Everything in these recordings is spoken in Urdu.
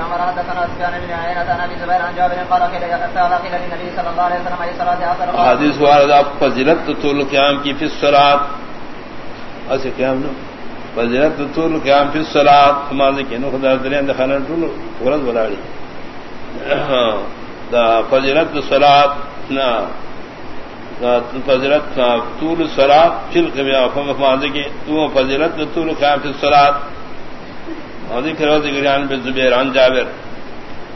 عمر حدثنا سفيان بن عيينة عن ابي زبير عن جابر قال قيل قال قيل للنبي صلى الله عليه وسلم اي صلاه افضل حدیث وارد فضیلت طول قیام کی فی الصلاۃ ایسے قیام نو. فضیلت طول قیام فی الصلاۃ ہمارے کہ نو خدا درین دخلن طول ورز بلاڑی دا فضیلت الصلاۃ نا. فضیلت طول الصلاۃ چل قیام ہمارے تو فضیلت طول قیام فی الصلاۃ ذکر و ذکر بن زبیر عن جابر.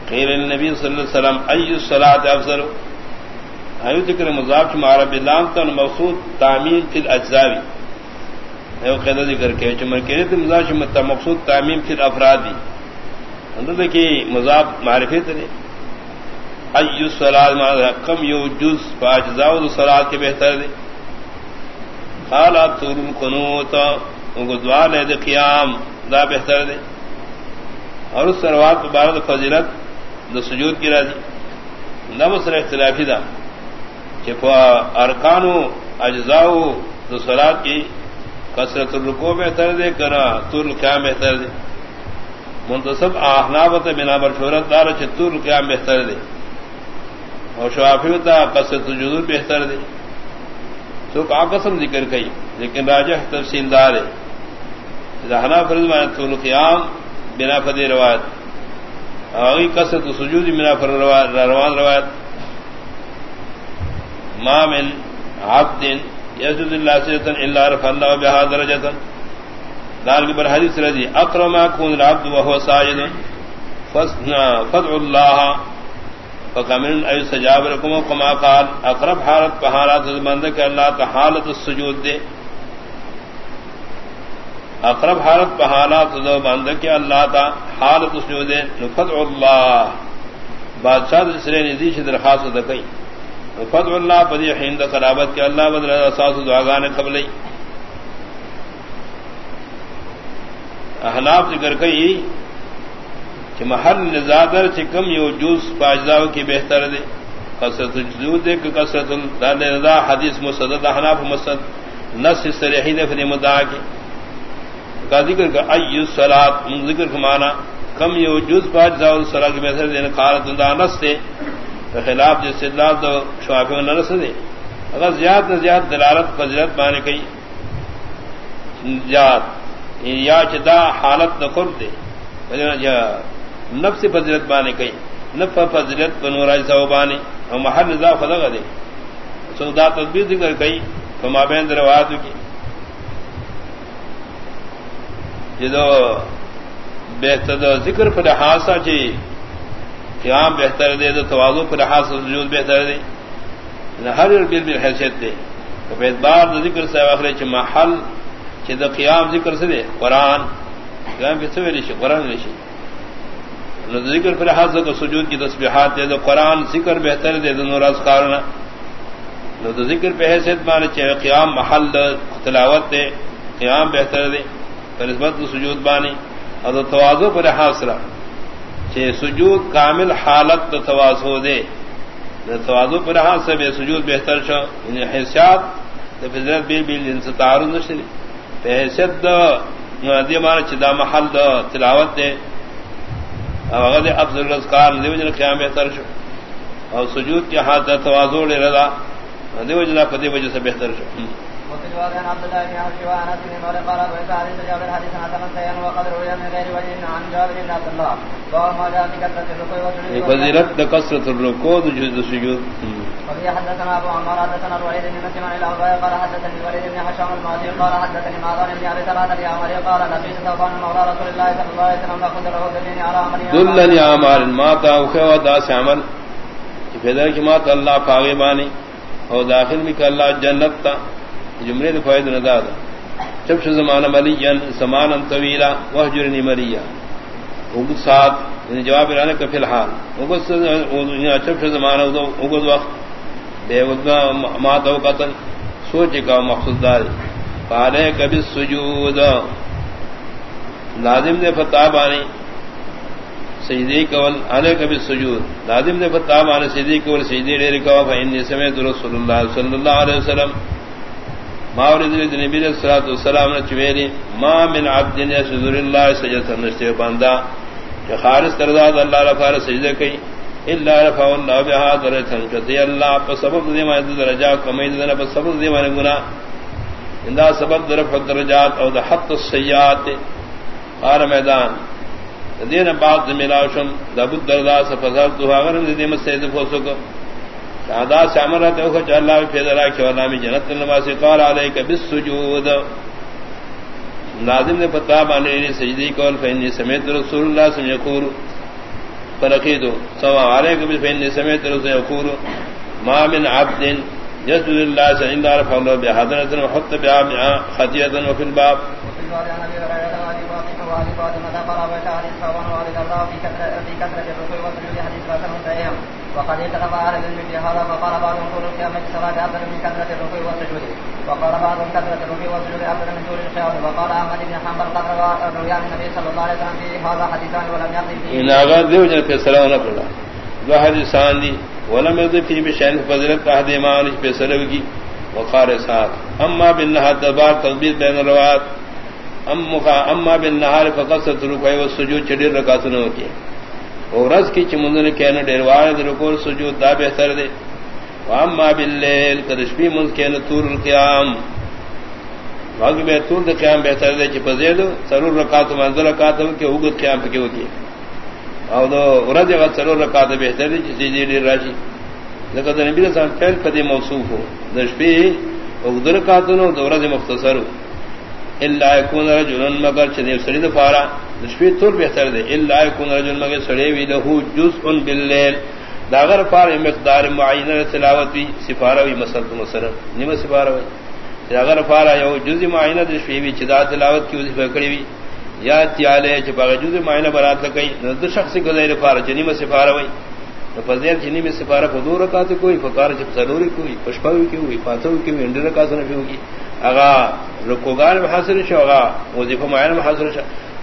قیل النبی صلی اللہ علیہ وسلم ای الصلاة افضل؟ ایو ذکر مضاف مع رب اللہ تن مقصود تعمیم فی الاجزاوی. ایو قیدہ ذکر کے چمر کے تے مضاف مت مقصود تعمیم فی الافرادی. اندر کہ مضاف معرفی تے ای الصلاة ما کم یو جز فاجزاء الصلاة کے بہتر دے. قال ابتر القنوت. وقدوان ہے قیام، دا بہتر دے. اور اس سروات مبارد فضیلت دا سجود کی راضی۔ نہ مسر اختلافی دا کہ ارکان و اجزاء دا سرات کی کثرت الرکو بہتر دے کرا تر قیام بہتر دے۔ منتصب احنابت بنا بر دار چتر قیام بہتر دے۔ اور شوافی کثرت الجدور بہتر دے۔ تو کا قسم ذکر کئی، لیکن راجہ تفصیل دار ہے۔ رہنا فرض میں طول قیام بنا فدی روایت۔ آگی کسرت سجود بنا فر روان روایت۔ ما من عبد یسجد اللہ سجدن الا رفع اللہ بها درجتا۔ دار کی بر حدیث رضی۔ اقرم اکون العبد وهو ساجد۔ فدع اللہ۔ فقمن ای سجاب رکم کما قال۔ اقرب حالت پہارات مندک اللہ تا حالت السجود دے۔ اقرب حالت بحالات دو بند کے اللہ تا حالت اس جو دے نفت اللہ۔ بادشاہ سرے ندیش درخواست دکئی نفت اللہ پدی حین دا قرابت کے اللہ بدر اساس دعاگان قبل احناف ذکر کئی کہ محل نزادر چکم یو جوس پاجزاو کی بہتر دے۔ کسرت جزود دے کہ کسرت رضا حدیث مسدد، احناف مسد نس سریحی دے فدی مدعا کی۔ کا ذکر کا ای سلاد ذکر کا مانا، کم یہ جز پاج زاول سلا کی بہتر دین خالت دانس تھے خلاف جس سے اللہ تو شوافی نرس دے۔ اگر زیاد نہ زیاد دلالت فضلت مانے کئی، زیاد یعنی یا چدا حالت نہ خرد دے نفس فضلت مانے کئی نف فضلت بنوراج صوبانی اور محل نظا فضا دے سودا تدبیر ذکر کئی تو مابین روایت کی جدو بہتر ذکر پر حاصہ چی قیام بہتر دے تو توازو پر حاصل وجود بہتر دے۔ ہر بل بل حیثیت دے۔ تو بار ذکر سے آخر چ محل چ دا قیام ذکر سے دے۔ قرآن قیام کس میں لشی قرآن لشی ذکر پر حاصل کو سجود کی تسبیحات دے تو قرآن ذکر بہتر دے دونوں راز کارنا۔ تو ذکر پہ حیثیت مانے چاہے قیام محل تلاوت دے، قیام بہتر دے۔ نسبت سجود بانی، اور توازو پر حاصلہ چھ سجود کامل حالت تو توازو دے۔ توازو پر حاصل بے سجود بہتر شو یعنی حیثیت تو فضرت بیل بیل ان سے تعارض نشری حیثیت دا یعنی دی مانا چدا محل دو تلاوت دے۔ اور اگر دے افضل الاسکار دیو جن قیام بہتر شو اور سجود کی ہاتھ توازو لے رضا دیو جنا فدی وجہ سے بہتر شو وفي جواب عن عبد الله بن عبد الله انس بن مالك قال ابو حديث جابر حديث عن تمسيا وقد روي من غير وجه عن جابر بن عبد الله. قال ما جاء في كثره الركوع والسجود فضيلت كثره الركوع والسجود وفي حدثنا ابو عمار حدثنا الوليد بن مسلم عن الأوزاعي قال حدثني الوليد بن حشام الماضي قال حدثني معاذ بن ابي ثلاثه اليامري قال لقيت ثوبان مولى رسول الله صلى الله عليه وسلم فقلت له دلني على عمل. دلني على عمل ما تاوخ وداس عمل. فذلك ما الله فاغباني او داخل بك الله جنت تا. جملے تو فائد نہ دادا چپ سے زمانہ ملی جن طویلا وہ جرنی مریا اگد ساتھ یعنی جواب لانے کا فی الحال. اگد چپ سے زمانہ اگد وقت بے مات و قتل سوچ کا مقصود دار پالے کبھی سجود لازم نے فتح آنے سیدی کول علیہ کبھی سجود لازم نے فتح آنے سیدی کول سیدی ڈیر کوا فإنی سمیت رسول اللہ صلی اللہ علیہ وسلم. ماورد نبی علیہ الصلوۃ والسلام نے چویری ما من عبد یسجد لله سجدہ نشتے بندہ. کہ خارس ترزاد اللہ رفار سجدہ کئی اللہ رفا اللہ بہا درتن کتی اللہ پا سبب دے مانے درجا کمی دے پا سبب دے مانے گناہ۔ اندا سبب در درجات او دا حط السیات قار میدان۔ دین بعد ملاوشم، دا بود دردا سفزار تو اگر دے مسجد فوسک سادا سامر رہتے ہو کہ اللہ پہ درا کہ اللہ میں جنت نماز قال علیک بالسجود۔ ناظم نے پتا بانے نے سجدی کول فین سمیت رسول اللہ صلی اللہ علیہ وسلم فرقید سوا علیک بالفین سمیت رسول یقول۔ ما من عبد يسجد الله سعى الله رفع الله بحضرة وحط بها خطيئة وفي الباب۔ وفي وقد اختلف اهل العلم في هذا فقال بعضهم طول القيام في الصلاه افضل من كثره الركوع والسجود. وقال بعضهم كثره الركوع والسجود افضل من طول القيام. وقال احمد بن حنبل قد روى عن النبي صلى الله عليه وسلم في هذا حديثان ولم يقل فيه. ان اغا دیو في الصلاه نقول دو حدیثان دی ولم يضفي بشأن فضلت احد ایمان پہ سلو کی وقار ساتھ اما بالنہار دبار تضبیر بین الروات اما بالنہار فقصت رکوئی والسجود چڑیر رکاتنوں کی اور رز کی چمندن کہنا ڈیروار رکور سجود دا بہتر دے. واما باللیل کدشبی مند کہنا طور القیام. باقی بے طور دا قیام بہتر دے چی پزید سرور رکات منظر رکاتوں کے اگت قیام پکی ہوگی. او دو ورد غد سرور رکات بہتر دی چیزی دی دی راشی. لکہ نبی صلی اللہ علیہ وسلم پہل پدی موصوف ہو. دشپی اگد رکاتنو دو ورد مختصر اللہ یکون رجلن مگر چدیو سرید فارا دشپی طول بہتر دے اللہ یکون رجلن مگر سڑیوی لہو جزء باللیل. داغر فار مقدار معینہ تلاوت بھی سفارہ بھی مسلط مسرر نیم سفارہ بھی داغر فارا یو جزء معینہ دشپی بھی چدا تلاوت کی وزی فکڑی بھی یا تیالے چپا جزء معینہ برات لکئی نو شخص کو دیر فارا چنیم سفارہ بھی فضیر چنی میں سفارہ کو دو رکھا کوئی فکار جب ضروری کوئی پشپا کی ہوئی پاتھر کی ہوئی انڈر رکھا سنفی ہوگی اگا رکوگان میں حاصل شو اگا وظیفہ معین میں حاصل شو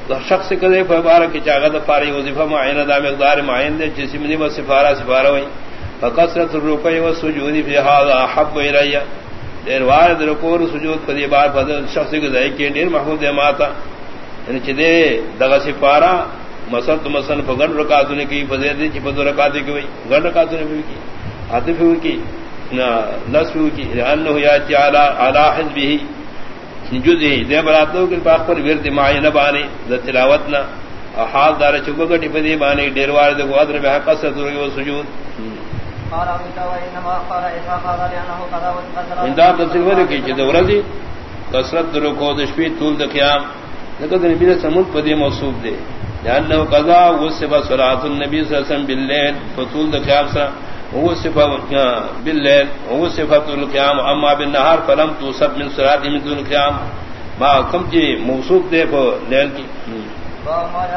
شخص کدے فبارہ کی چاغت پاری وظیفہ معین دا مقدار معین دے جس میں بس سفارہ سفارہ ہوئی فکثرت الرکوع والسجود فی هذا حب الی دیر وارد رکوع سجود پدی بار فضل شخص کے ذائقے کے دیر محمود ماتا یعنی چدے دغه سفارہ مسل تو مسل گڑ رکات نے کی فضیت دی چپد رکاتے کی ہوئی گڑ رکات نے بھی کی عاطف ہوئی کی نہ نصف ہوئی کی انه یاتی علی علی حزبه. جزئی دے براتو کے پاک پر ورد معین بانے ذ تلاوتنا حال دار چگو گٹی پدی بانے ڈیر وار دے قدر بہ قصد و سجود۔ قال ابو تو انما قال اذا قال لانه قضى وقدر ان دا کہ دورزی کثرت رکوع دشپی طول د قیام۔ لقد نبی سمود پدی موصوف دے۔ لأنه قضاء وصف صلاة النبي صلى الله عليه وسلم بالليل فطول دقيام سا۔ هو وصف بالليل هو طول القيام اما بالنهار فلم توصف من صلاة من القيام ما كم جي موصوف دے فو لیل کی